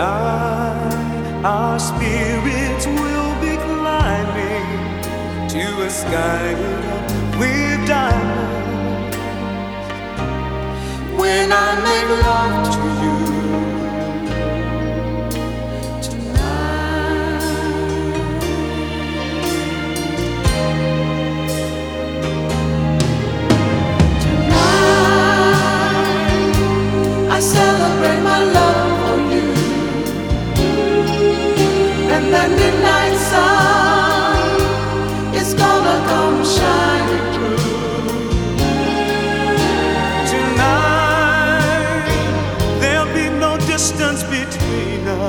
tonight our spirits will be climbing to a sky with diamonds. When I make love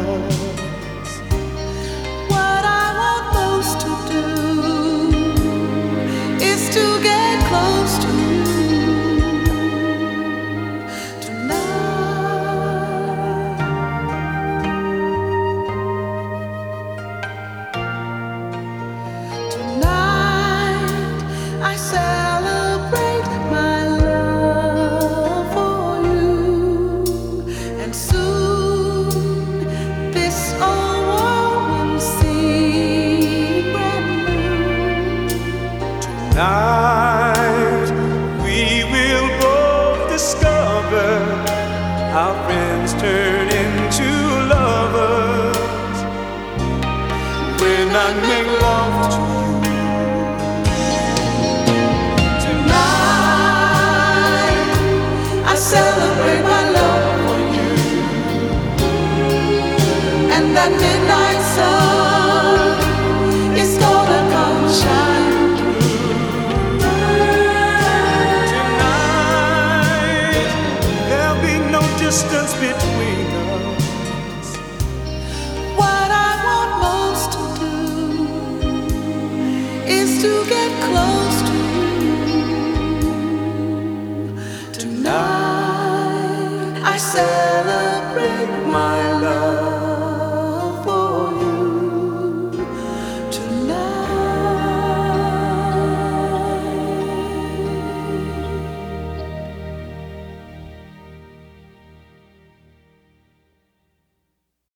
between Tonight, we will both discover our friends turn into lovers. When I make love to you. Tonight I celebrate my love for you, and that midnight sun distance between us. What I want most to do is to get close to you. Tonight I celebrate my love.